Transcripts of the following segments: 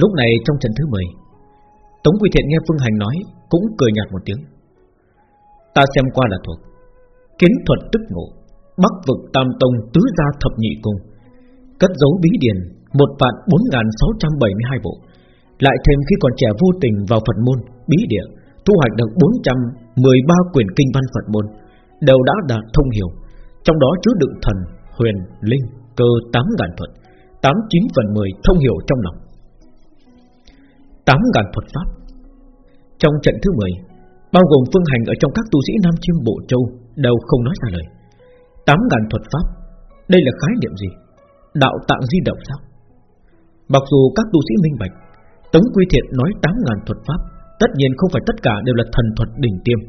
Lúc này trong trận thứ 10 Tống Quy Thiện nghe Phương Hành nói Cũng cười nhạt một tiếng. Ta xem qua là thuộc Kiến thuật tức ngộ Bắc vực tam tông tứ gia thập nhị cung Cất giấu bí điển Một vạn bốn sáu trăm bảy mươi hai bộ Lại thêm khi còn trẻ vô tình vào Phật môn Bí địa Thu hoạch được 413 quyển kinh văn Phật môn Đều đã đạt thông hiểu Trong đó chứa đựng thần, huyền, linh, cơ tám ngàn thuật tám chín phần mười thông hiểu trong lòng tám ngàn thuật pháp. Trong trận thứ 10 Bao gồm phương hành ở trong các tu sĩ Nam Chiêm, Bộ Châu, Đều không nói ra lời. Tám ngàn thuật pháp, Đây là khái niệm gì? Đạo tạng di động sao? Mặc dù các tu sĩ minh bạch, Tống Quy Thiện nói tám ngàn thuật pháp, Tất nhiên không phải tất cả đều là thần thuật đỉnh tiêm.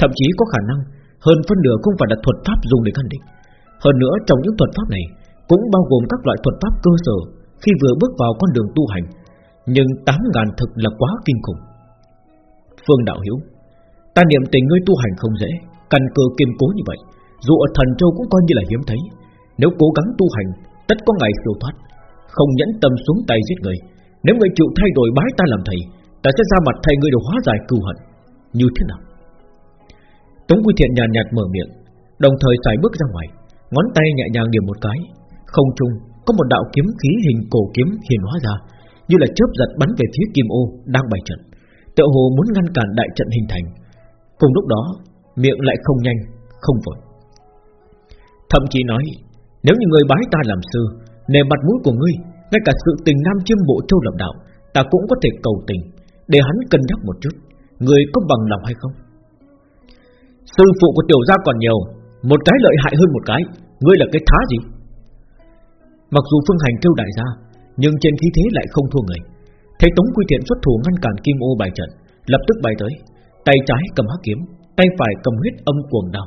Thậm chí có khả năng, Hơn phân nửa không phải là thuật pháp dùng để khẳng định. Hơn nữa, trong những thuật pháp này, Cũng bao gồm các loại thuật pháp cơ sở Khi vừa bước vào con đường tu hành nhưng tám ngàn thực là quá kinh khủng. Phương Đạo Hiếu Ta niệm tình ngươi tu hành không dễ Căn cơ kiên cố như vậy Dù ở thần châu cũng coi như là hiếm thấy. Nếu cố gắng tu hành Tất có ngày siêu thoát Không nhẫn tâm xuống tay giết người. Nếu ngươi chịu thay đổi bái ta làm thầy Ta sẽ ra mặt thay ngươi để hóa giải cừu hận. Như thế nào? Tống Quy Thiện nhàn nhạt, nhạt mở miệng Đồng thời xài bước ra ngoài Ngón tay nhẹ nhàng điểm một cái. Không trung có một đạo kiếm khí hình cổ kiếm hiển hóa ra. Như là chớp giật bắn về phía Kim Ô đang bày trận. Tựa hồ muốn ngăn cản đại trận hình thành. Cùng lúc đó, Miệng lại không nhanh, Không vội. Thậm chí nói, Nếu như người bái ta làm sư, Nề mặt mũi của ngươi, Ngay cả sự tình Nam Chiêm Bộ Châu lập đạo, Ta cũng có thể cầu tình, Để hắn cân nhắc một chút, Người có bằng lòng hay không? Sư phụ của tiểu gia còn nhiều, Một cái lợi hại hơn một cái, Ngươi là cái thá gì? Mặc dù phương hành kêu đại gia nhưng trên khí thế lại không thua người. Thấy Tống Quy Thiện xuất thủ ngăn cản Kim Ô bài trận, Lập tức bay tới. Tay trái cầm hắc kiếm, Tay phải cầm huyết âm cuồng đao.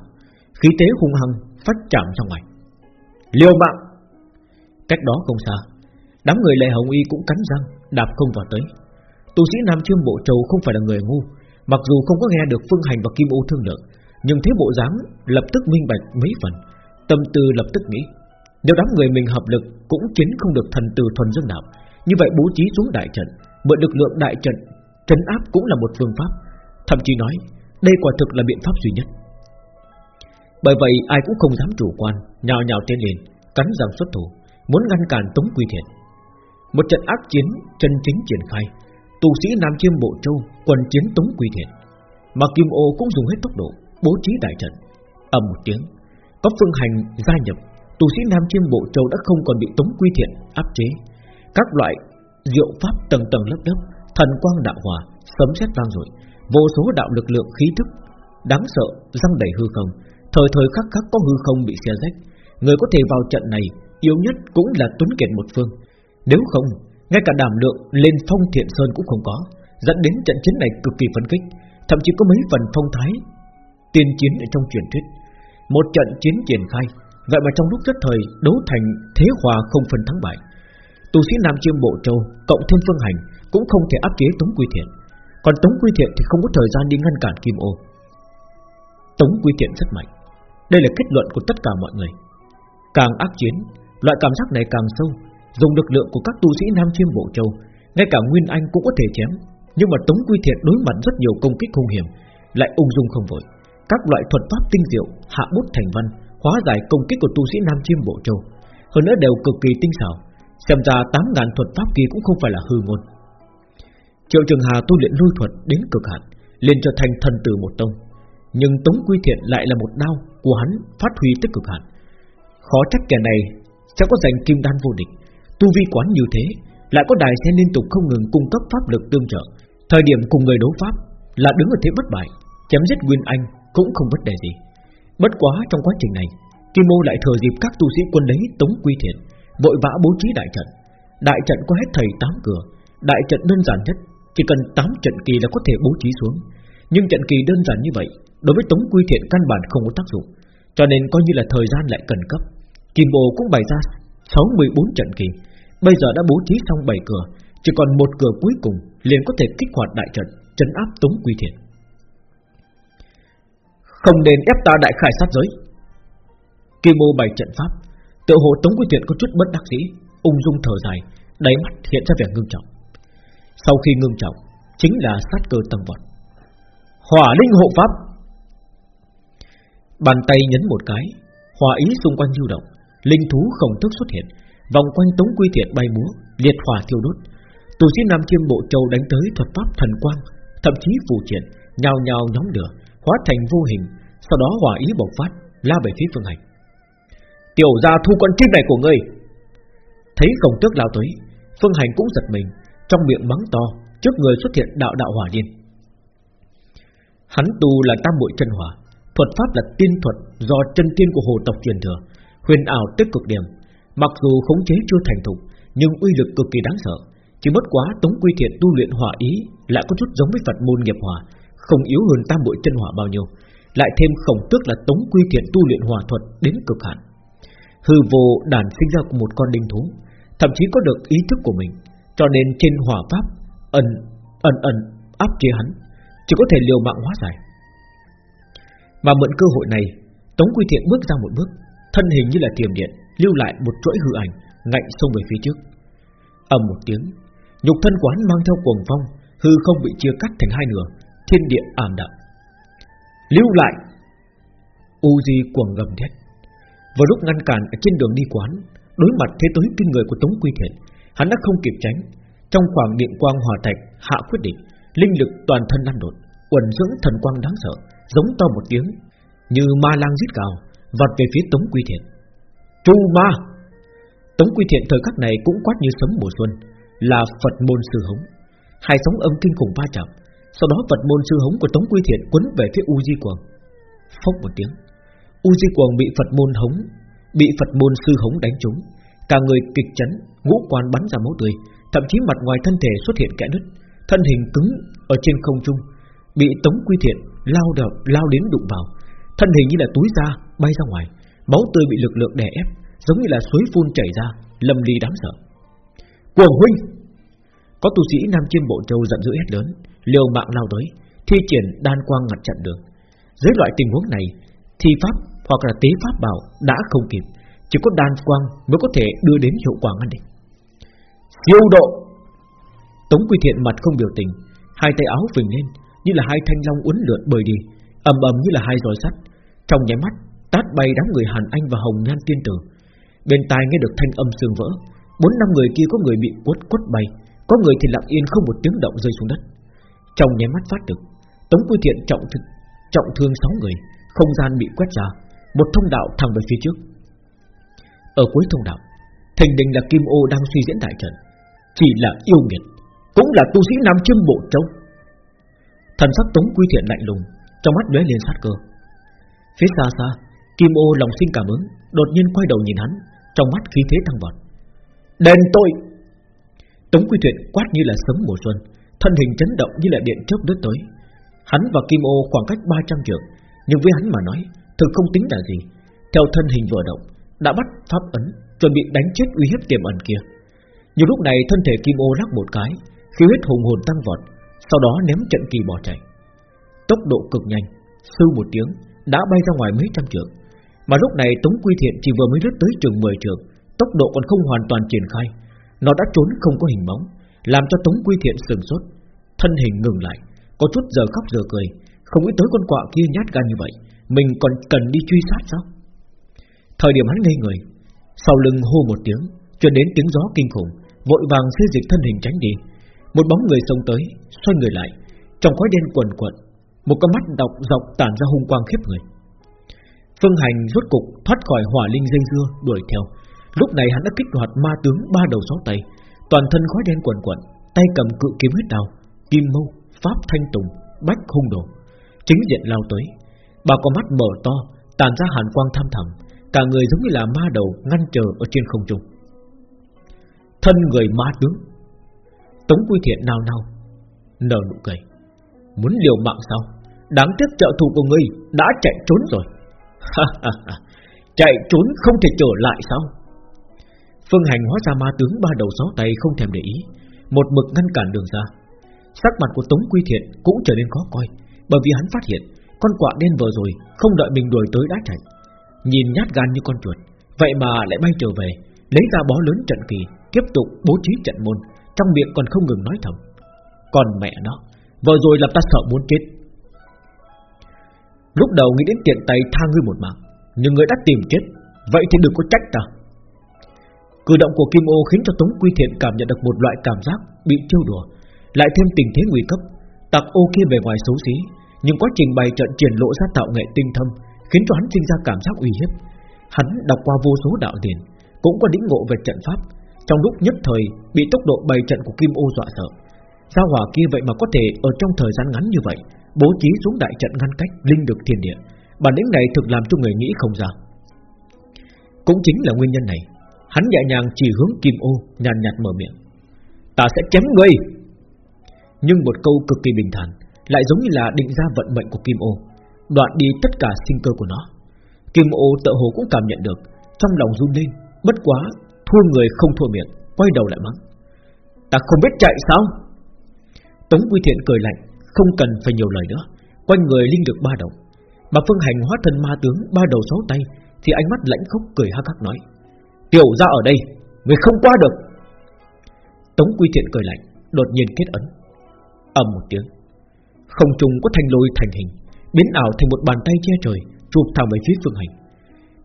Khí thế hung hăng phát chạm ra ngoài. Liều mạng! Cách đó không xa, Đám người lệ hồng y cũng cắn răng, Đạp không vào tới. Tu sĩ Nam Chiêm Bộ Châu không phải là người ngu, Mặc dù không có nghe được Phương Hành và Kim Ô thương lượng, Nhưng thấy bộ dáng lập tức minh bạch mấy phần, Tâm tư lập tức nghĩ. Nếu đám người mình hợp lực Cũng chính không được thần từ thuần dương đạo. Như vậy bố trí xuống đại trận, Mượn lực lượng đại trận, Trấn áp cũng là một phương pháp. Thậm chí nói, đây quả thực là biện pháp duy nhất. Bởi vậy, ai cũng không dám chủ quan, Nhào nhào tiến lên, Cắn răng xuất thủ, Muốn ngăn cản Tống Quy Thiện. Một trận ác chiến chân chính triển khai, Tù sĩ Nam Chiêm Bộ Châu Quần chiến Tống Quy Thiện. Mà Kim Ô cũng dùng hết tốc độ Bố trí đại trận. Ầm một tiếng, Có phương hành gia nhập Tu sĩ Nam Chiêm Bộ Châu đã không còn bị Tống Quy Thiện, áp chế. Các loại diệu pháp tầng tầng lớp lớp, Thần quang đạo hòa, Sấm sét vang rồi Vô số đạo lực lượng khí thức, Đáng sợ, răng đầy hư không. Thời thời khắc khắc có hư không bị xé rách. Người có thể vào trận này, Yếu nhất cũng là tuấn kiệt một phương. Nếu không, ngay cả đảm lượng lên phong thiện sơn cũng không có, Dẫn đến trận chiến này cực kỳ phấn khích. Thậm chí có mấy phần phong thái Tiên chiến ở trong truyền thuyết. Một trận chiến triển khai Vậy mà trong lúc rất thời đấu thành thế hòa không phân thắng bại Tu sĩ Nam Chiêm Bộ Châu Cộng thêm phương hành Cũng không thể áp chế Tống Quy Thiện. Còn Tống Quy Thiện thì không có thời gian đi ngăn cản Kim Ô. Tống Quy Thiện rất mạnh. Đây là kết luận của tất cả mọi người. Càng ác chiến, Loại cảm giác này càng sâu, Dùng lực lượng của các tu sĩ Nam Chiêm Bộ Châu, Ngay cả Nguyên Anh cũng có thể chém. Nhưng mà Tống Quy Thiện đối mặt rất nhiều công kích hung hiểm, Lại ung dung không vội. Các loại thuật pháp tinh diệu, Hạ bút thành văn Hóa giải công kích của tu sĩ Nam Chiêm Bộ Châu Hơn nữa đều cực kỳ tinh xảo. Xem ra 8.000 thuật pháp kia cũng không phải là hư ngôn. Triệu Trường Hà tu luyện lôi thuật đến cực hạn, liền trở thành thần tử một tông. Nhưng Tống Quy Thiện lại là một đao Của hắn phát huy tới cực hạn. Khó trách kẻ này sẽ có giành kim đan vô địch. Tu vi quán như thế, Lại có đài sẽ liên tục không ngừng cung cấp pháp lực tương trợ. Thời điểm cùng người đấu pháp Là đứng ở thế bất bại, Chém giết Nguyên Anh cũng không vấn đề gì. Bất quá trong quá trình này, Kim Mô lại thừa dịp các tu sĩ quân đấy tống quy thiện, Vội vã bố trí đại trận. Đại trận có hết thầy tám cửa, Đại trận đơn giản nhất, Chỉ cần 8 trận kỳ là có thể bố trí xuống. Nhưng trận kỳ đơn giản như vậy, Đối với Tống Quy Thiện căn bản không có tác dụng, Cho nên coi như là thời gian lại cần cấp Kim Mô cũng bày ra 64 trận kỳ, Bây giờ đã bố trí xong 7 cửa, Chỉ còn một cửa cuối cùng liền có thể kích hoạt đại trận Trấn áp Tống Quy Thiện. Không nên ép ta đại khai sát giới. Kim Mô bày trận pháp, Tự hồ Tống Quy Thiện có chút bất đắc dĩ, Ung dung thở dài, Đáy mắt hiện ra vẻ ngưng trọng. Sau khi ngưng trọng, Chính là sát cơ tăng vọt. Hỏa linh hộ pháp. Bàn tay nhấn một cái, Hỏa ý xung quanh lưu động, Linh thú không thức xuất hiện, Vòng quanh tống quy thiện bay múa, Liệt hỏa thiêu đốt. Tù sĩ Nam Chiêm Bộ Châu đánh tới thuật pháp thần quang, Thậm chí phù triển Nhào nhào nhóm lửa Hóa thành vô hình, Sau đó hỏa ý bộc phát, La về phía phương hành. Tiểu gia thu con chim này của ngươi. Thấy khổng tước lao tới, Phương hành cũng giật mình, Trong miệng mắng to, Trước người xuất hiện đạo đạo hỏa điên Hắn tu là tam bội chân hỏa, Thuật pháp là tiên thuật Do chân tiên của hồ tộc truyền thừa, Huyền ảo tích cực điểm. Mặc dù khống chế chưa thành thục, Nhưng uy lực cực kỳ đáng sợ, Chỉ mất quá Tống Quy Thiện tu luyện hỏa ý Lại có chút giống với Phật môn nghiệp hỏa không yếu hơn tam bội chân hỏa bao nhiêu, Lại thêm khổng tước là Tống Quy Thiện tu luyện hỏa thuật đến cực hạn. Hư vô đàn sinh ra của một con đinh thú, Thậm chí có được ý thức của mình, Cho nên trên hỏa pháp Ẩn ẩn ẩn áp chế hắn, Chỉ có thể liều mạng hóa giải. Mà mượn cơ hội này, Tống Quy Thiện bước ra một bước, Thân hình như là tiềm điện, Lưu lại một chuỗi hư ảnh, Ngạnh xông về phía trước. Ầm một tiếng, Nhục thân quán mang theo cuồng phong, Hư không bị chia cắt thành hai nửa Thiên địa ảm đạm. Lưu lại U Di cuồng gầm thét Vào lúc ngăn cản ở trên đường đi quán Đối mặt thế tới kinh người của Tống Quy Thiện Hắn đã không kịp tránh. Trong khoảng điện quang hòa thạch hạ quyết định Linh lực toàn thân lan đột quần dưỡng thần quang đáng sợ Giống to một tiếng Như ma lang giết gào, Vọt về phía Tống Quy Thiện. Chu ma! Tống Quy Thiện thời khắc này cũng quát như sấm mùa xuân Là Phật môn sư hống. Hai sóng âm kinh khủng va chạm sau đó Phật môn sư hống của Tống Quy Thiện Quấn về phía U Di Quần Phốc một tiếng, U Di Quần bị Phật môn hống, Bị Phật môn sư hống đánh trúng. Cả người kịch chấn, Ngũ quan bắn ra máu tươi. Thậm chí mặt ngoài thân thể xuất hiện kẽ nứt. Thân hình cứng ở trên không trung, Bị Tống Quy Thiện lao đập, lao đến đụng vào. Thân hình như là túi da bay ra ngoài. Máu tươi bị lực lượng đè ép, Giống như là suối phun chảy ra Lâm ly đáng sợ. Quần huynh Có tu sĩ Nam Chiêm Bộ Châu giận dữ hét lớn. Liều mạng lao tới, Thi triển đan quang ngặt chặn đường Dưới loại tình huống này, Thi pháp hoặc là tế pháp bảo đã không kịp, Chỉ có đan quang mới có thể đưa đến hiệu quả ngăn địch. Siêu độ. Tống Quy Thiện mặt không biểu tình, Hai tay áo phình lên, Như là hai thanh long uốn lượn bơi đi, ầm ầm như là hai roi sắt. Trong nháy mắt, tát bay đám người Hàn Anh và Hồng Nhan Tiên Tử. Bên tai nghe được thanh âm xương vỡ, Bốn năm người kia có người bị quất quất bay, Có người thì lặng yên không một tiếng động rơi xuống đất. Trong nháy mắt phát được. Tống Quy Thiện trọng thực, trọng thương sáu người Không gian bị quét ra Một thông đạo thẳng về phía trước. Ở cuối thông đạo Thành đình là Kim Ô đang suy diễn đại trận Chỉ là yêu nghiệt Cũng là tu sĩ Nam Chiêm Bộ Châu. Thần sắc Tống Quy Thiện lạnh lùng Trong mắt lóe lên sát cơ. Phía xa xa Kim Ô lòng sinh cảm ứng Đột nhiên quay đầu nhìn hắn Trong mắt khí thế tăng vọt. Đền tôi Tống Quy Thiện quát như là sấm mùa xuân Thân hình chấn động như là điện chớp đứt tới. Hắn và Kim Ô khoảng cách 300 trượng, Nhưng với hắn mà nói Thực không tính là gì. Theo thân hình vừa động, Đã bắt pháp ấn, Chuẩn bị đánh chết uy hiếp tiềm ẩn kia. Nhiều lúc này thân thể Kim Ô lắc một cái Khí huyết hùng hồn tăng vọt, Sau đó ném trận kỳ bỏ chạy. Tốc độ cực nhanh Sư một tiếng, Đã bay ra ngoài mấy trăm trượng. Mà lúc này Tống Quy Thiện chỉ vừa mới lướt tới trường 10 trượng, Tốc độ còn không hoàn toàn triển khai. Nó đã trốn không có hình bóng. Làm cho Tống Quy Thiện sừng sốt. Thân hình ngừng lại Có chút giờ khóc giờ cười. Không nghĩ tới con quạ kia nhát gan như vậy Mình còn cần đi truy sát sao? Thời điểm hắn ngây người Sau lưng hô một tiếng Truyền đến tiếng gió kinh khủng Vội vàng xê dịch thân hình tránh đi. Một bóng người xông tới Xoay người lại Trong khói đen quần quật, Một con mắt độc dọc tản ra hung quang khiếp người. Phương Hành rốt cục thoát khỏi hỏa linh dây dưa đuổi theo. Lúc này hắn đã kích hoạt ma tướng ba đầu sáu tay Toàn thân khói đen quẩn quẩn, Tay cầm cự kiếm huyết đào Kim mâu, pháp thanh tùng, bách hung đồ. Chính diện lao tới Bà con mắt mở to Tàn ra hàn quang tham thẳm Cả người giống như là ma đầu ngăn chờ ở trên không trung. Thân người ma tướng Tống Quy Thiện nào nào Nở nụ cười. Muốn liều mạng sao? Đáng tiếc trợ thủ của ngươi đã chạy trốn rồi. Chạy trốn không thể trở lại sao? Phương Hành hóa ra ma tướng ba đầu sáu tay không thèm để ý, Một mực ngăn cản đường ra. Sắc mặt của Tống Quy Thiện cũng trở nên khó coi, Bởi vì hắn phát hiện, Con quạ đen vừa rồi không đợi mình đuổi tới đã chạy. Nhìn nhát gan như con chuột, Vậy mà lại bay trở về, Lấy ra bó lớn trận kỳ, Tiếp tục bố trí trận môn, Trong miệng còn không ngừng nói thầm. Còn mẹ nó, Vừa rồi làm ta sợ muốn chết. Lúc đầu nghĩ đến tiện tay tha ngươi một mạng, Nhưng ngươi đã tìm chết, Vậy thì đừng có trách ta. Cử động của Kim Ô khiến cho Tống Quy Thiện cảm nhận được một loại cảm giác bị trêu đùa, lại thêm tình thế nguy cấp. Tặc ô kia về ngoài xấu xí, nhưng quá trình bày trận triển lộ ra tạo nghệ tinh thâm, khiến cho hắn sinh ra cảm giác uy hiếp. Hắn đọc qua vô số đạo điển, cũng có lĩnh ngộ về trận pháp, trong lúc nhất thời bị tốc độ bày trận của Kim Ô dọa sợ. Gia hỏa kia vậy mà có thể ở trong thời gian ngắn như vậy bố trí xuống đại trận ngăn cách linh được thiên địa, bản lĩnh này thực làm cho người nghĩ không ra. Cũng chính là nguyên nhân này, hắn nhẹ nhàng chỉ hướng Kim Ô, nhàn nhạt mở miệng: "Ta sẽ chém ngươi." Nhưng một câu cực kỳ bình thản, lại giống như là định ra vận mệnh của Kim Ô, đoạn đi tất cả sinh cơ của nó. Kim Ô tự hồ cũng cảm nhận được, trong lòng run lên, bất quá thua người không thua miệng, quay đầu lại mắng: "Ta không biết chạy sao?" Tống Quy Thiện cười lạnh, không cần phải nhiều lời nữa, quanh người linh được ba động. Mà Phương Hành hóa thân ma tướng ba đầu sáu tay, thì ánh mắt lãnh khốc cười hắc hắc nói: "Tiểu ra ở đây, người không qua được." Tống Quy Thiện cười lạnh, đột nhiên kết ấn, ầm một tiếng, không trung có thanh lôi thành hình, biến ảo thành một bàn tay che trời, chụp thẳng về phía Phương Hành.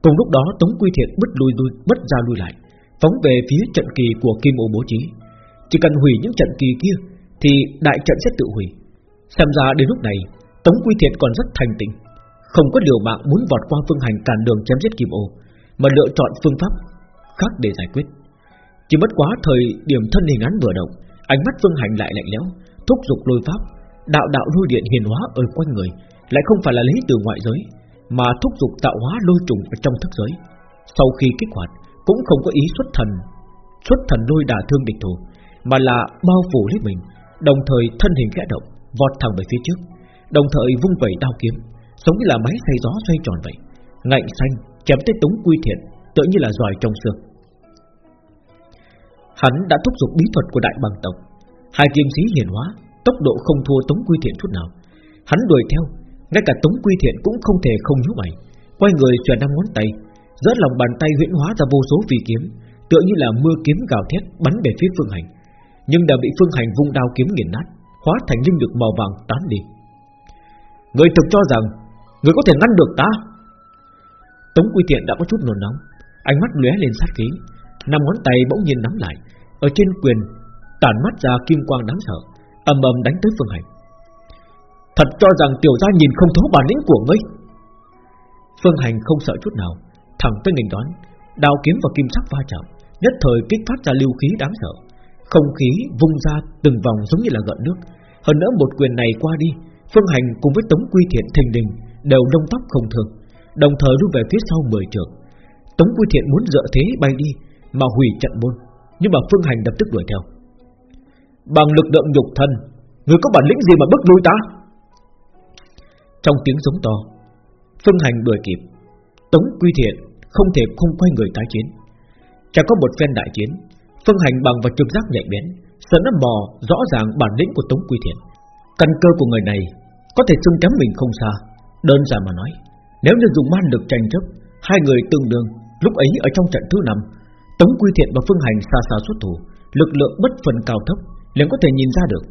Cùng lúc đó Tống Quy Thiện bất lui lui bất ra lui lại, phóng về phía trận kỳ của Kim Ô bố trí. Chỉ cần hủy những trận kỳ kia, thì đại trận sẽ tự hủy. Xem ra đến lúc này, Tống Quy Thiện còn rất thành tĩnh, không có điều mạng muốn vọt qua Phương Hành cản đường chém giết Kim Ô, mà lựa chọn phương pháp khác để giải quyết. Chỉ bất quá thời điểm thân hình án vừa động, ánh mắt Phương Hành lại lạnh lẽo, thúc giục lôi pháp, đạo đạo lôi điện hiền hóa ở quanh người, lại không phải là lấy từ ngoại giới, mà thúc giục tạo hóa lôi trùng ở trong thức giới. Sau khi kích hoạt, cũng không có ý xuất thần, xuất thần lôi đả thương địch thủ, mà là bao phủ lấy mình, đồng thời thân hình khẽ động, vọt thẳng về phía trước, đồng thời vung vẩy đao kiếm, giống như là máy xay gió xoay tròn vậy, ngạnh xanh chém tới tống quy thiện, tựa như là giỏi trong xương. Hắn đã thúc giục bí thuật của đại bằng tộc, hai kiếm sĩ hiền hóa, tốc độ không thua tống quy thiện chút nào. Hắn đuổi theo, ngay cả tống quy thiện cũng không thể không nhíu mày, quay người xoay năm ngón tay, Rớt lòng bàn tay huyễn hóa ra vô số phi kiếm, tựa như là mưa kiếm gào thét bắn về phía phương hành nhưng đã bị Phương Hành vung đao kiếm nghiền nát, hóa thành linh lực màu vàng tán đi. Người thực cho rằng người có thể ngăn được ta? Tống Quy thiện đã có chút nổi nóng, ánh mắt lóe lên sát khí, năm ngón tay bỗng nhiên nắm lại, ở trên quyền tản mắt ra kim quang đáng sợ, ầm ầm đánh tới Phương Hành. Thật cho rằng tiểu gia nhìn không thấu bản lĩnh của ngươi? Phương Hành không sợ chút nào, thẳng tới nghênh đón, đao kiếm và kim sắc va chạm, nhất thời kích phát ra lưu khí đáng sợ, không khí vung ra từng vòng giống như là gợn nước Hơn nữa một quyền này qua đi Phương Hành cùng với Tống Quy Thiện thình đình Đều lông tóc không thường Đồng thời lui về phía sau 10 trượng. Tống Quy Thiện muốn dựa thế bay đi mà hủy trận môn Nhưng mà Phương Hành lập tức đuổi theo Bằng lực lượng nhục thân Người có bản lĩnh gì mà bức lui ta Trong tiếng giống to Phương Hành đuổi kịp Tống Quy Thiện không thể không quay người tái chiến Chẳng có một phen đại chiến Phương Hành bằng và trực giác nhạy bén, sớm đã mò rõ ràng bản lĩnh của Tống Quy Thiện. Căn cơ của người này có thể xưng kém mình không xa. Đơn giản mà nói, nếu như dùng man lực tranh chấp, hai người tương đương, lúc ấy ở trong trận thứ năm, Tống Quy Thiện và Phương Hành xa xa xuất thủ, lực lượng bất phần cao thấp, liền có thể nhìn ra được.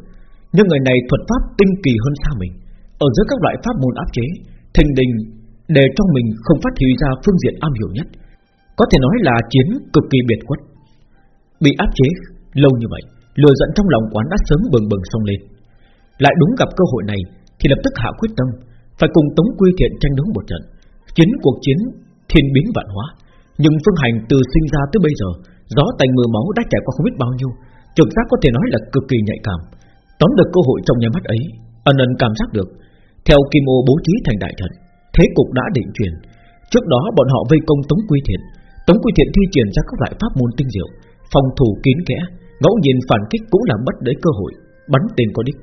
Nhưng người này thuật pháp tinh kỳ hơn xa mình, ở giữa các loại pháp môn áp chế, thành đình để trong mình không phát huy ra phương diện am hiểu nhất, có thể nói là chiến cực kỳ biệt quất. Bị áp chế lâu như vậy Lừa giận trong lòng quán đã sớm bừng bừng sông lên. Lại đúng gặp cơ hội này Thì lập tức hạ quyết tâm Phải cùng Tống Quy Thiện tranh đấu một trận. Chiến cuộc chiến thiên biến vạn hóa. Nhưng Phương Hành từ sinh ra tới bây giờ Gió tành mưa máu đã trải qua không biết bao nhiêu. Trực giác có thể nói là cực kỳ nhạy cảm. Tóm được cơ hội trong nhà mắt ấy Ân ân cảm giác được. Theo Kim Ô bố trí thành đại trận Thế cục đã định truyền Trước đó bọn họ vây công Tống Quy Thiện. Tống Quy Thiện thi triển ra các loại pháp môn tinh diệu phòng thủ kín kẽ, ngẫu nhiên phản kích cũng là mất đấy cơ hội, bắn tên có đích,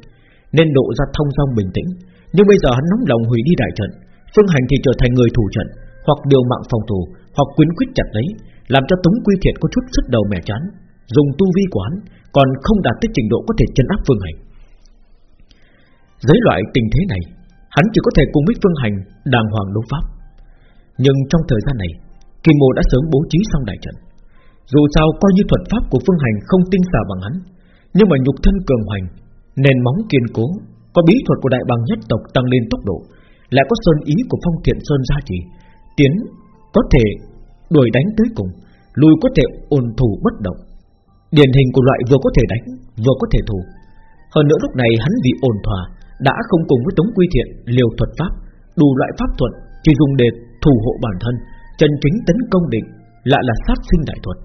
nên độ ra thông dong bình tĩnh. Nhưng bây giờ hắn nóng lòng hủy đi đại trận, Phương Hành thì trở thành người thủ trận, hoặc điều mạng phòng thủ, hoặc quyến quyết chặt lấy, làm cho Tống Quy Thiện có chút sức đầu mẻ chán, dùng tu vi quán còn không đạt tới trình độ có thể chân áp Phương Hành. Dưới loại tình thế này, hắn chỉ có thể cùng với Phương Hành đàng hoàng đấu pháp. Nhưng trong thời gian này, Kim Mô đã sớm bố trí xong đại trận. Dù sao coi như thuật pháp của Phương Hành không tinh xảo bằng hắn Nhưng mà nhục thân cường hoành Nền móng kiên cố Có bí thuật của đại bằng nhất tộc tăng lên tốc độ Lại có sơn ý của phong thiện sơn gia trì Tiến có thể đuổi đánh tới cùng, Lùi có thể ổn thủ bất động. Điển hình của loại vừa có thể đánh, Vừa có thể thủ. Hơn nữa lúc này hắn vì ổn thỏa, Đã không cùng với Tống Quy Thiện liều thuật pháp, Đủ loại pháp thuật, Chỉ dùng để thủ hộ bản thân, Chân chính tấn công địch, Lại là sát sinh đại thuật.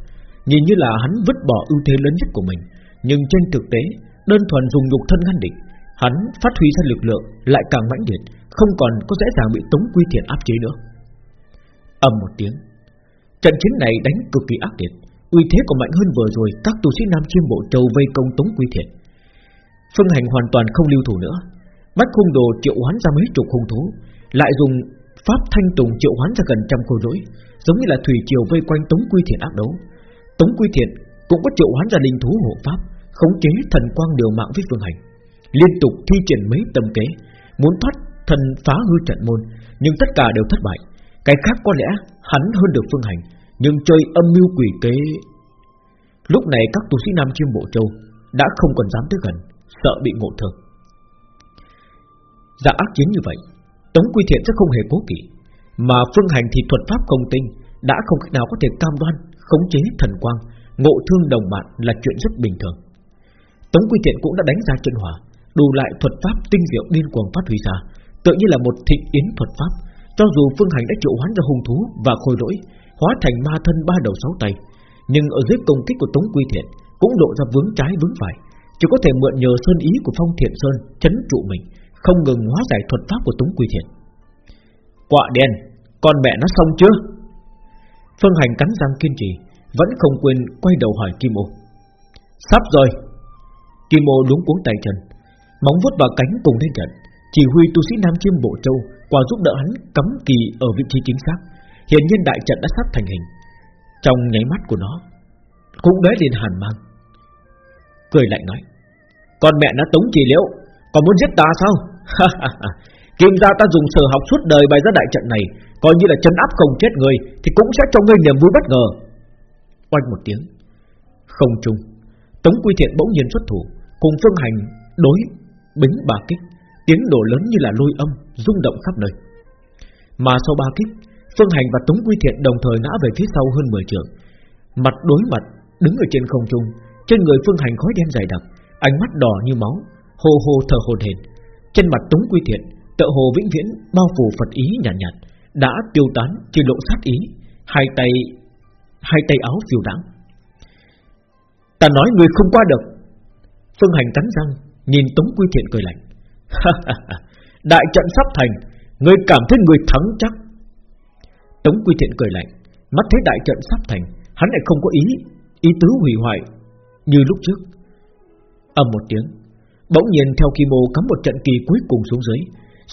Nhìn như là hắn vứt bỏ ưu thế lớn nhất của mình, Nhưng trên thực tế, Đơn thuần dùng nhục thân ngăn địch, Hắn phát huy ra lực lượng lại càng mãnh liệt, Không còn có dễ dàng bị Tống Quy Thiện áp chế nữa. Ầm một tiếng trận chiến này đánh cực kỳ ác liệt. Uy thế còn mạnh hơn vừa rồi các tu sĩ nam chiêm bộ châu vây công Tống Quy Thiện. Phương hành hoàn toàn không lưu thủ nữa. Bắt hung đồ triệu hoán ra mấy chục hung thú lại dùng pháp thanh tùng triệu hoán ra gần trăm khối rối, giống như là thủy triều vây quanh Tống Quy Thiện áp đấu. Tống Quy Thiện cũng có triệu hoán ra linh thú hộ pháp khống chế thần quang điều mạng với phương hành liên tục thi triển mấy tâm kế muốn thoát thần phá hư trận môn nhưng tất cả đều thất bại cái khác có lẽ hắn hơn được phương hành, Nhưng chơi âm mưu quỷ kế. Lúc này các tu sĩ Nam Chiêm Bộ Châu Đã không còn dám tới gần, Sợ bị ngộ thương. Dạ ác chiến như vậy, Tống Quy Thiện sẽ không hề cố kỵ, Mà phương hành thì thuật pháp không tinh, Đã không cách nào có thể cam đoan, Khống chế thần quang, Ngộ thương đồng bạn là chuyện rất bình thường. Tống Quy Thiện cũng đã đánh ra chân hỏa Đủ lại thuật pháp tinh diệu điên cuồng phát huy ra Tự như là một thịnh yến thuật pháp cho dù Phương Hành đã triệu hoán ra hung thú và khôi lỗi, hóa thành ma thân ba đầu sáu tay, nhưng ở dưới công kích của Tống Quy Thiện cũng lộ ra vướng trái vướng phải, chỉ có thể mượn nhờ sơn ý của Phong Thiện Sơn chấn trụ mình, không ngừng hóa giải thuật pháp của Tống Quy Thiện. Quạ đen, con mẹ nó xong chưa? Phương Hành cắn răng kiên trì, vẫn không quên quay đầu hỏi Kim Ô. Sắp rồi. Kim Ô đúng cuống tay chân, móng vuốt vào cánh cùng lên trận, chỉ huy tu sĩ Nam Chiêm Bộ Châu qua giúp đỡ hắn cấm kỳ ở vị trí chính xác. Hiện nhiên đại trận đã sắp thành hình. Trong nháy mắt của nó, cũng lóe lên hàn mang. Cười lại nói, con mẹ nó tống chỉ liễu, còn muốn giết ta sao? Kim gia ta dùng sở học suốt đời bày ra đại trận này, coi như là chân áp không chết người, thì cũng sẽ cho ngươi niềm vui bất ngờ. Oanh một tiếng, không trung, Tống Quy Thiện bỗng nhiên xuất thủ, cùng Phương Hành đối bính bà kích Tiếng nổ lớn như là lôi âm rung động khắp nơi. Mà sau ba kích Phương Hành và Tống Quy Thiện đồng thời ngã về phía sau hơn 10 trường Mặt đối mặt Đứng ở trên không trung Trên người Phương Hành khói đen dày đặc Ánh mắt đỏ như máu Hồ hồ thở hồn hển. Trên mặt Tống Quy Thiện tợ hồ vĩnh viễn bao phủ Phật ý nhàn nhạt, nhạt Đã tiêu tán chỉ lộ sát ý Hai tay Hai tay áo phiêu đãng. Ta nói người không qua được. Phương Hành cắn răng Nhìn Tống Quy Thiện cười lạnh. Đại trận sắp thành, Người cảm thấy người thắng chắc. Tống Quy Thiện cười lạnh, Mắt thấy đại trận sắp thành, Hắn lại không có ý Ý tứ hủy hoại Như lúc trước. Ầm một tiếng, Bỗng nhiên theo kỳ mô cắm một trận kỳ cuối cùng xuống dưới,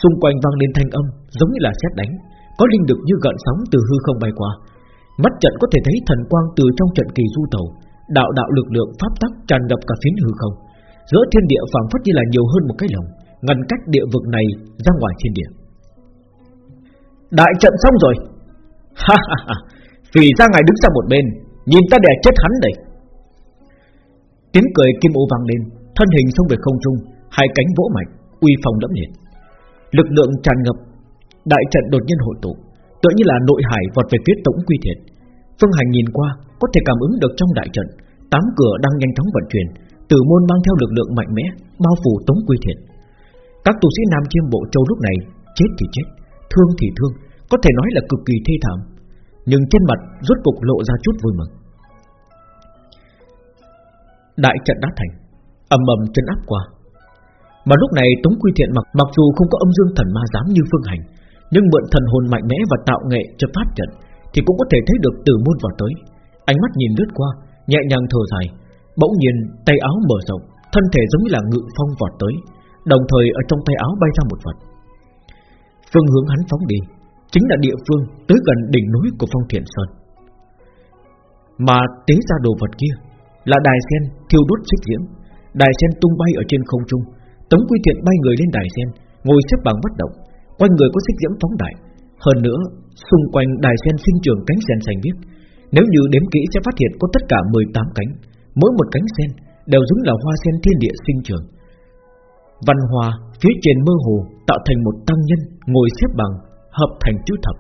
Xung quanh vang lên thanh âm Giống như là xét đánh, Có linh lực như gợn sóng từ hư không bay qua. Mắt trận có thể thấy thần quang từ trong trận kỳ du tàu Đạo đạo lực lượng pháp tắc tràn ngập cả phiến hư không. Giữa thiên địa phảng phất như là nhiều hơn một cái lồng ngăn cách địa vực này ra ngoài thiên địa. Đại trận xong rồi. Ha ha ha. Vì ra ngài đứng sang một bên, nhìn ta đè chết hắn đây. Tiếng cười kim ô vang lên, thân hình xông về không trung, hai cánh vỗ mạnh, uy phong lẫm liệt. Lực lượng tràn ngập, đại trận đột nhiên hội tụ, tựa như là nội hải vọt về phía tổng quy thiệt. Phương Hành nhìn qua, có thể cảm ứng được trong đại trận, tám cửa đang nhanh chóng vận chuyển, Tử môn mang theo lực lượng mạnh mẽ, bao phủ tống quy thiệt. Các tu sĩ Nam Chiêm Bộ Châu lúc này Chết thì chết, thương thì thương Có thể nói là cực kỳ thê thảm. Nhưng trên mặt rốt cục lộ ra chút vui mừng. Đại trận đã thành ầm ầm chân áp qua. Mà lúc này Tống Quy Thiện mặc mặc dù không có âm dương thần ma dám như phương hành Nhưng mượn thần hồn mạnh mẽ và tạo nghệ cho phát trận Thì cũng có thể thấy được từ môn vào tới. Ánh mắt nhìn lướt qua Nhẹ nhàng thở dài Bỗng nhiên tay áo mở rộng Thân thể giống như là ngự phong vọt tới. Đồng thời ở trong tay áo bay ra một vật. Phương hướng hắn phóng đi Chính là địa phương tới gần đỉnh núi của phong thiện sơn. Mà tế ra đồ vật kia Là đài sen thiêu đốt xích diễm, Đài sen tung bay ở trên không trung. Tống quy thiện bay người lên đài sen, Ngồi xếp bằng bất động, Quanh người có xích diễm phóng đại. Hơn nữa, xung quanh đài sen sinh trường cánh sen xanh biếc. Nếu như đếm kỹ sẽ phát hiện có tất cả 18 cánh, Mỗi một cánh sen đều giống là hoa sen thiên địa sinh trường Văn hoa phía trên mơ hồ tạo thành một tăng nhân ngồi xếp bằng hợp thành chữ thập.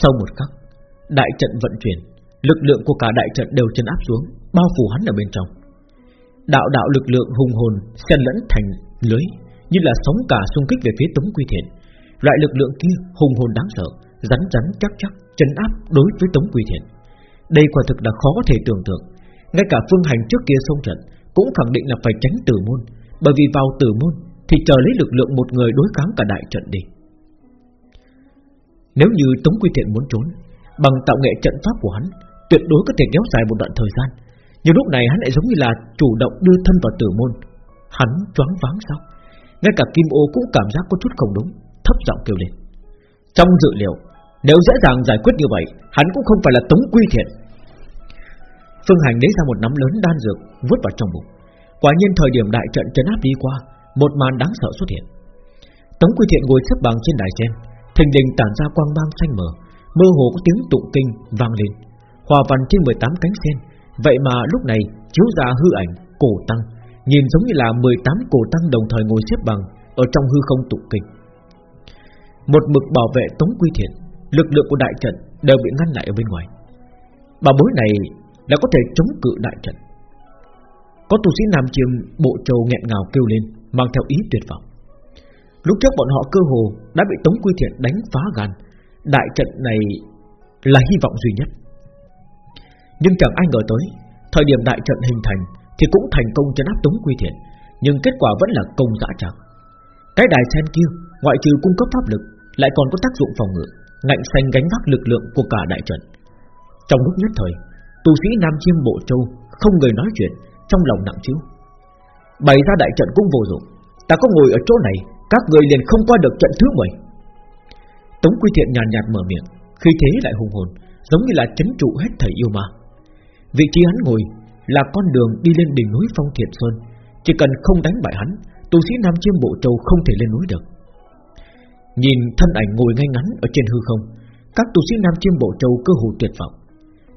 Sau một khắc, đại trận vận chuyển, lực lượng của cả đại trận đều chân áp xuống, bao phủ hắn ở bên trong. Đạo đạo lực lượng hùng hồn xen lẫn thành lưới, như là sóng cả xung kích về phía Tống Quy Thiện. Loại lực lượng kia hùng hồn đáng sợ, rắn rắn chắc chắc, chấn áp đối với Tống Quy Thiện. Đây quả thực là khó có thể tưởng tượng. Ngay cả phương hành trước kia xông trận cũng khẳng định là phải tránh tử môn, bởi vì vào tử môn thì chờ lấy lực lượng một người đối kháng cả đại trận đi. Nếu như Tống Quy Thiện muốn trốn, bằng tạo nghệ trận pháp của hắn, tuyệt đối có thể kéo dài một đoạn thời gian. Nhưng lúc này hắn lại giống như là chủ động đưa thân vào tử môn. Hắn choáng váng sao? Ngay cả Kim Ô cũng cảm giác có chút không đúng, thấp giọng kêu lên. Trong dự liệu, nếu dễ dàng giải quyết như vậy, hắn cũng không phải là Tống Quy Thiện. Phương Hành lấy ra một nắm lớn đan dược, vứt vào trong bụng. Quả nhiên thời điểm đại trận trấn áp đi qua, một màn đáng sợ xuất hiện. Tống Quy Thiện ngồi xếp bằng trên đài sen, thình lình tản ra quang mang xanh mờ, mơ hồ có tiếng tụng kinh vang lên, hòa văn trên 18 cánh sen. Vậy mà lúc này chiếu ra hư ảnh cổ tăng, nhìn giống như là 18 cổ tăng đồng thời ngồi xếp bằng ở trong hư không tụng kinh. Một mực bảo vệ Tống Quy Thiện, lực lượng của đại trận đều bị ngăn lại ở bên ngoài. Bà bối này đã có thể chống cự đại trận. Có tu sĩ Nam Chiêm bộ trầu nghẹn ngào kêu lên, mang theo ý tuyệt vọng. Lúc trước bọn họ cơ hồ đã bị Tống Quy Thiện đánh phá gan, đại trận này là hy vọng duy nhất. Nhưng chẳng ai ngờ tới, thời điểm đại trận hình thành thì cũng thành công chấn áp Tống Quy Thiện, nhưng kết quả vẫn là công dã tràng. Cái đài sen kia, ngoại trừ cung cấp pháp lực, lại còn có tác dụng phòng ngự, ngạnh xanh gánh vác lực lượng của cả đại trận. Trong lúc nhất thời, tu sĩ Nam Chiêm Bộ Châu không người nói chuyện, trong lòng nặng chiếu Bày ra đại trận cũng vô dụng, ta có ngồi ở chỗ này, các người liền không qua được trận thứ 10. Tống Quy Thiện nhàn nhạt, nhạt mở miệng, khi thế lại hùng hồn, giống như là chấn trụ hết thầy yêu ma. Vị trí hắn ngồi là con đường đi lên đỉnh núi Phong Thiện Sơn, chỉ cần không đánh bại hắn, tu sĩ Nam Chiêm Bộ Châu không thể lên núi được. Nhìn thân ảnh ngồi ngay ngắn ở trên hư không, các tu sĩ Nam Chiêm Bộ Châu cơ hồ tuyệt vọng.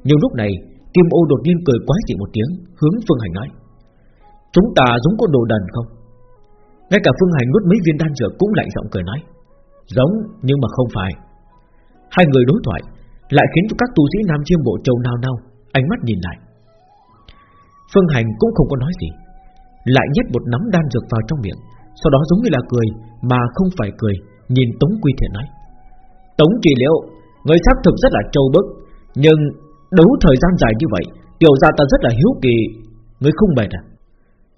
Nhưng lúc này, Kim Ô đột nhiên cười quái dị một tiếng, hướng Phương Hành nói: "Chúng ta giống có đồ đần không?" Ngay cả Phương Hành nuốt mấy viên đan dược cũng lạnh giọng cười nói: "Giống nhưng mà không phải." Hai người đối thoại lại khiến cho các tu sĩ Nam Chiêm Bộ Châu nao nao, ánh mắt nhìn lại. Phương Hành cũng không có nói gì, lại nhét một nắm đan dược vào trong miệng, sau đó giống như là cười mà không phải cười, nhìn Tống Quy Thiện nói: "Tống Kỳ Liễu, người xác thực rất là trâu bức, nhưng đấu thời gian dài như vậy, tiểu gia ta rất là hiếu kỳ, người không mệt à?"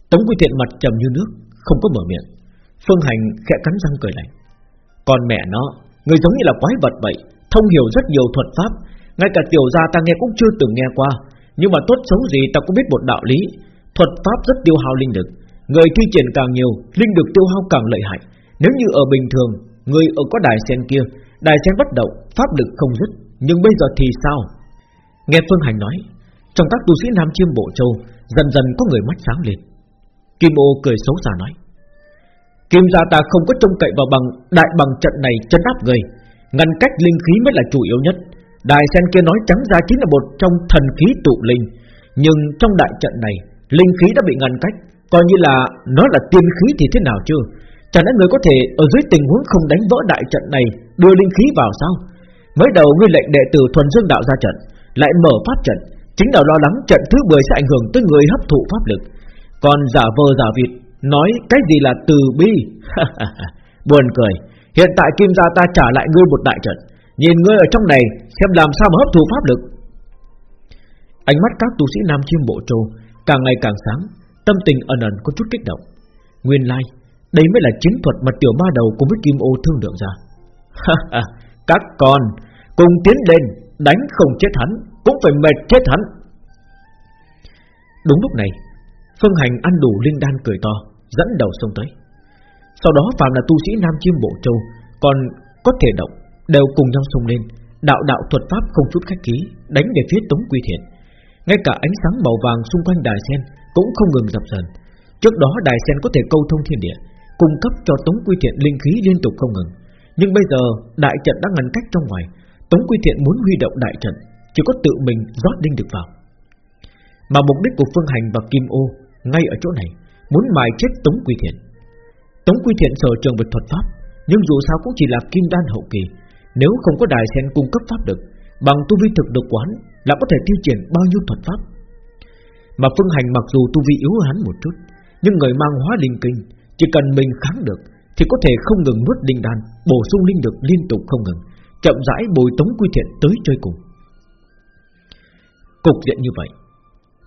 Tống Quy Thiện mặt trầm như nước, không có mở miệng. Phương Hành khẽ cắn răng cười lạnh. Còn mẹ nó, người giống như là quái vật vậy, thông hiểu rất nhiều thuật pháp, ngay cả tiểu gia ta nghe cũng chưa từng nghe qua, nhưng mà tốt xấu gì ta cũng biết một đạo lý, thuật pháp rất tiêu hao linh lực, người thi triển càng nhiều, linh lực tiêu hao càng lợi hại. Nếu như ở bình thường, người ở có đài sen kia, đài sen bất động, pháp lực không dứt, nhưng bây giờ thì sao? Nghe Phương Hành nói, trong các tu sĩ Nam Chiêm Bộ Châu, dần dần có người mắt sáng lên. Kim ô cười xấu xa nói Kim gia ta không có trông cậy vào bằng Đại bằng trận này chân áp người. Ngăn cách linh khí mới là chủ yếu nhất. Đài sen kia nói trắng ra chính là một trong thần khí tụ linh. Nhưng trong đại trận này Linh khí đã bị ngăn cách Coi như là nó là tiên khí thì thế nào chưa Chẳng lẽ người có thể ở dưới tình huống không đánh vỡ đại trận này Đưa linh khí vào sao? Mới đầu ngươi lệnh đệ tử thuần dương đạo ra trận lại mở pháp trận Chính là lo lắng trận thứ 10 sẽ ảnh hưởng tới người hấp thụ pháp lực. Còn giả vờ giả vịt Nói cái gì là từ bi? Buồn cười Hiện tại kim gia ta trả lại ngươi một đại trận Nhìn ngươi ở trong này Xem làm sao mà hấp thụ pháp lực. Ánh mắt các tu sĩ Nam Chiêm Bộ Châu Càng ngày càng sáng Tâm tình ẩn ẩn có chút kích động. Nguyên lai like, Đây mới là chiến thuật mà tiểu ma đầu cùng với Kim ô thương lượng ra. Các con Cùng tiến lên Đánh không chết hắn. Cũng phải mệt chết hắn Đúng lúc này, Phương Hành ăn đủ linh đan cười to, Dẫn đầu xông tới. Sau đó phàm là tu sĩ Nam Chiêm Bộ Châu Còn có thể động, Đều cùng nhau xông lên, Đạo đạo thuật pháp không chút khách khí, Đánh về phía Tống Quy Thiện Ngay cả ánh sáng màu vàng xung quanh đài sen Cũng không ngừng dập dần Trước đó đài sen có thể câu thông thiên địa, Cung cấp cho Tống Quy Thiện linh khí liên tục không ngừng. Nhưng bây giờ đại trận đã ngăn cách trong ngoài, Tống Quy Thiện muốn huy động đại trận chỉ có tự mình rót đinh được vào. Mà mục đích của Phương Hành và Kim Ô ngay ở chỗ này, Muốn mài chết Tống Quy Thiện. Tống Quy Thiện sở trường về thuật pháp, Nhưng dù sao cũng chỉ là kim đan hậu kỳ. Nếu không có đài sen cung cấp pháp được Bằng tu vi thực được quán, Là có thể tiêu triển bao nhiêu thuật pháp. Mà Phương Hành mặc dù tu vi yếu hắn một chút, Nhưng người mang hóa linh kinh, Chỉ cần mình kháng được, Thì có thể không ngừng nuốt linh đan, Bổ sung linh lực liên tục không ngừng, Chậm rãi bồi Tống Quy Thiện tới chơi cùng. Cục diện như vậy,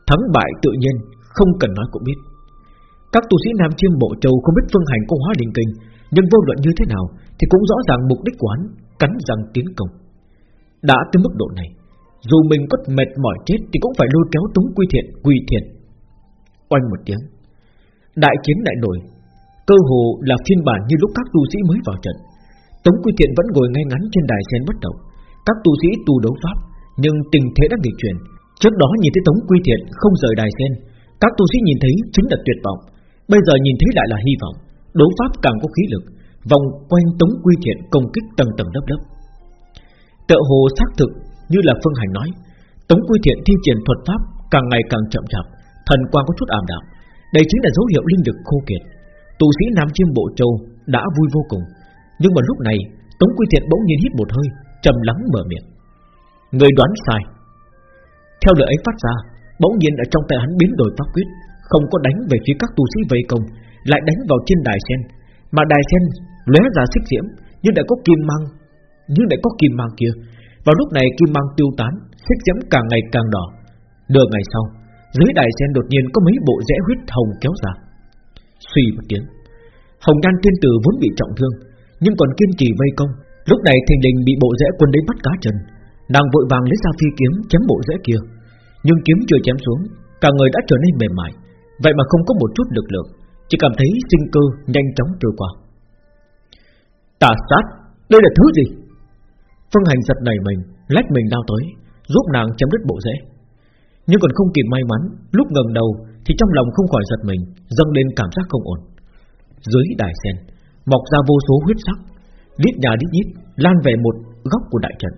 Thắng bại tự nhiên, Không cần nói cũng biết. Các tu sĩ Nam Chiêm Bộ Châu không biết phương hành của hóa đình kinh, Nhưng vô luận như thế nào Thì cũng rõ ràng mục đích quán Cắn răng tiến công. Đã tới mức độ này, Dù mình có mệt mỏi chết Thì cũng phải lôi kéo túng quy thiện quy thiện. Oanh một tiếng, Đại chiến đại nổi, Cơ hồ là phiên bản như lúc các tu sĩ mới vào trận. Tống Quy Thiện vẫn ngồi ngay ngắn trên đài sen bất động. Các tu sĩ tu đấu pháp, Nhưng tình thế đã nghịch chuyển Trước đó nhìn thấy Tống Quy Thiện không rời đài sen, Các tu sĩ nhìn thấy chính là tuyệt vọng. Bây giờ nhìn thấy lại là hy vọng. Đấu pháp càng có khí lực, Vòng quanh Tống Quy Thiện công kích tầng tầng lớp lớp. Tợ hồ xác thực Như là Phương Hành nói, Tống Quy Thiện thi triển thuật pháp Càng ngày càng chậm chạp, Thần quang có chút ảm đạm. Đây chính là dấu hiệu linh lực khô kiệt. Tu sĩ Nam Chiêm Bộ Châu đã vui vô cùng. Nhưng mà lúc này, Tống Quy Thiện bỗng nhiên hít một hơi, trầm lắng mở miệng. Người đoán sai theo lời ấy phát ra, Bỗng nhiên ở trong tay hắn biến đổi pháp quyết, Không có đánh về phía các tu sĩ vây công, Lại đánh vào trên đài sen. Mà đài sen lóe ra xích diễm, Nhưng lại có kim mang, Nhưng lại có kim mang kia. Vào lúc này kim mang tiêu tán, Xích diễm càng ngày càng đỏ. Nửa ngày sau, Dưới đài sen đột nhiên có mấy bộ rẽ huyết hồng kéo ra. Suy một tiếng, Hồng nhan tiên tử vốn bị trọng thương, Nhưng còn kiên trì vây công. Lúc này thình lình bị bộ rẽ quân đấy bắt cá chân Nàng vội vàng lấy ra phi kiếm chém bộ rễ kia. Nhưng kiếm chưa chém xuống, Cả người đã trở nên mềm mại. Vậy mà không có một chút lực lượng, Chỉ cảm thấy sinh cơ nhanh chóng trôi qua. Tà sát, Đây là thứ gì? Phương hành giật nảy mình, Lách mình lao tới, Giúp nàng chém đứt bộ rễ. Nhưng còn không kịp may mắn, Lúc ngẩng đầu thì trong lòng không khỏi giật mình, Dâng lên cảm giác không ổn. Dưới đài sen, Mọc ra vô số huyết sắc Lít nhà lít nhít, Lan về một góc của đại trận.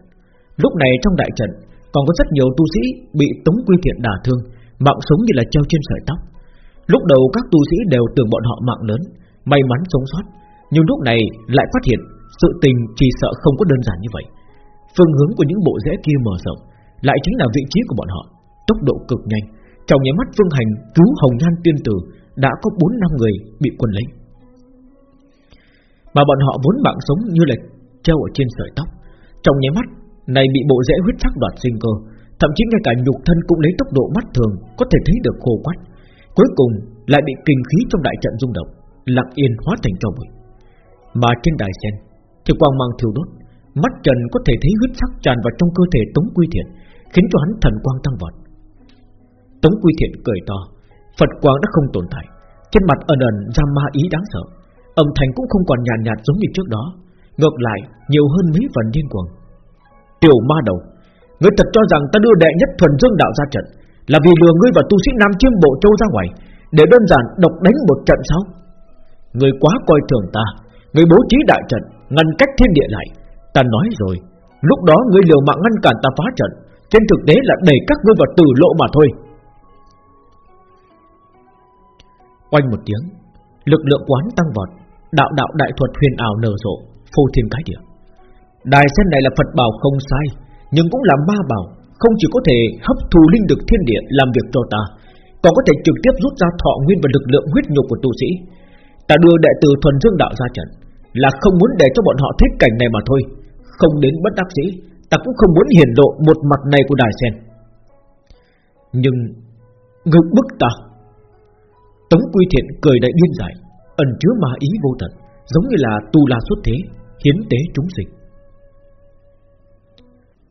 Lúc này trong đại trận, Còn có rất nhiều tu sĩ bị Tống Quy Thiện đả thương, Mạng sống như là treo trên sợi tóc. Lúc đầu các tu sĩ đều tưởng bọn họ mạng lớn, May mắn sống sót, Nhưng lúc này lại phát hiện Sự tình chỉ sợ không có đơn giản như vậy. Phương hướng của những bộ rễ kia mở rộng, Lại chính là vị trí của bọn họ, Tốc độ cực nhanh. Trong nháy mắt Phương Hành cứu Hồng Nhan Tiên Tử Đã có 4 năm người bị quân lấy. Mà bọn họ vốn mạng sống như là treo ở trên sợi tóc. Trong nháy mắt này bị bộ rễ huyết sắc đoạt sinh cơ Thậm chí ngay cả nhục thân cũng lấy tốc độ mắt thường Có thể thấy được khô quắt. Cuối cùng lại bị kinh khí trong đại trận rung động Lặng yên hóa thành tro bụi. Mà trên đài sen Thì quang mang thiêu đốt Mắt trần có thể thấy huyết sắc tràn vào trong cơ thể Tống Quy Thiện Khiến cho hắn thần quang tăng vọt. Tống Quy Thiện cười to Phật quang đã không tồn tại Trên mặt ẩn ẩn ra ma ý đáng sợ Âm thanh cũng không còn nhàn nhạt, nhạt giống như trước đó Ngược lại nhiều hơn mấy phần điên cuồng. Tiểu ma đầu. Ngươi thật cho rằng ta đưa đệ nhất thuần dương đạo ra trận, Là vì lừa ngươi và tu sĩ Nam Chiêm Bộ Châu ra ngoài, Để đơn giản độc đánh một trận sao? Ngươi quá coi thường ta Ngươi bố trí đại trận, Ngăn cách thiên địa lại. Ta nói rồi, Lúc đó ngươi liều mạng ngăn cản ta phá trận, Trên thực tế là đẩy các ngươi vào tử lộ mà thôi. Oanh một tiếng, Lực lượng quán tăng vọt, Đạo đạo đại thuật huyền ảo nở rộ, Phô thiên cái địa. Đài sen này là Phật bảo không sai, Nhưng cũng là ma bảo, Không chỉ có thể hấp thu linh lực thiên địa Làm việc cho ta, Còn có thể trực tiếp rút ra thọ nguyên và lực lượng huyết nhục của tu sĩ. Ta đưa đệ tử thuần dương đạo ra trận, Là không muốn để cho bọn họ thích cảnh này mà thôi, Không đến bất đắc dĩ, Ta cũng không muốn hiển lộ một mặt này của đài sen. Nhưng Ngực bức ta, Tống Quy Thiện cười đại điên dại, Ẩn chứa ma ý vô tận, Giống như là tu la xuất thế, Hiến tế chúng sinh.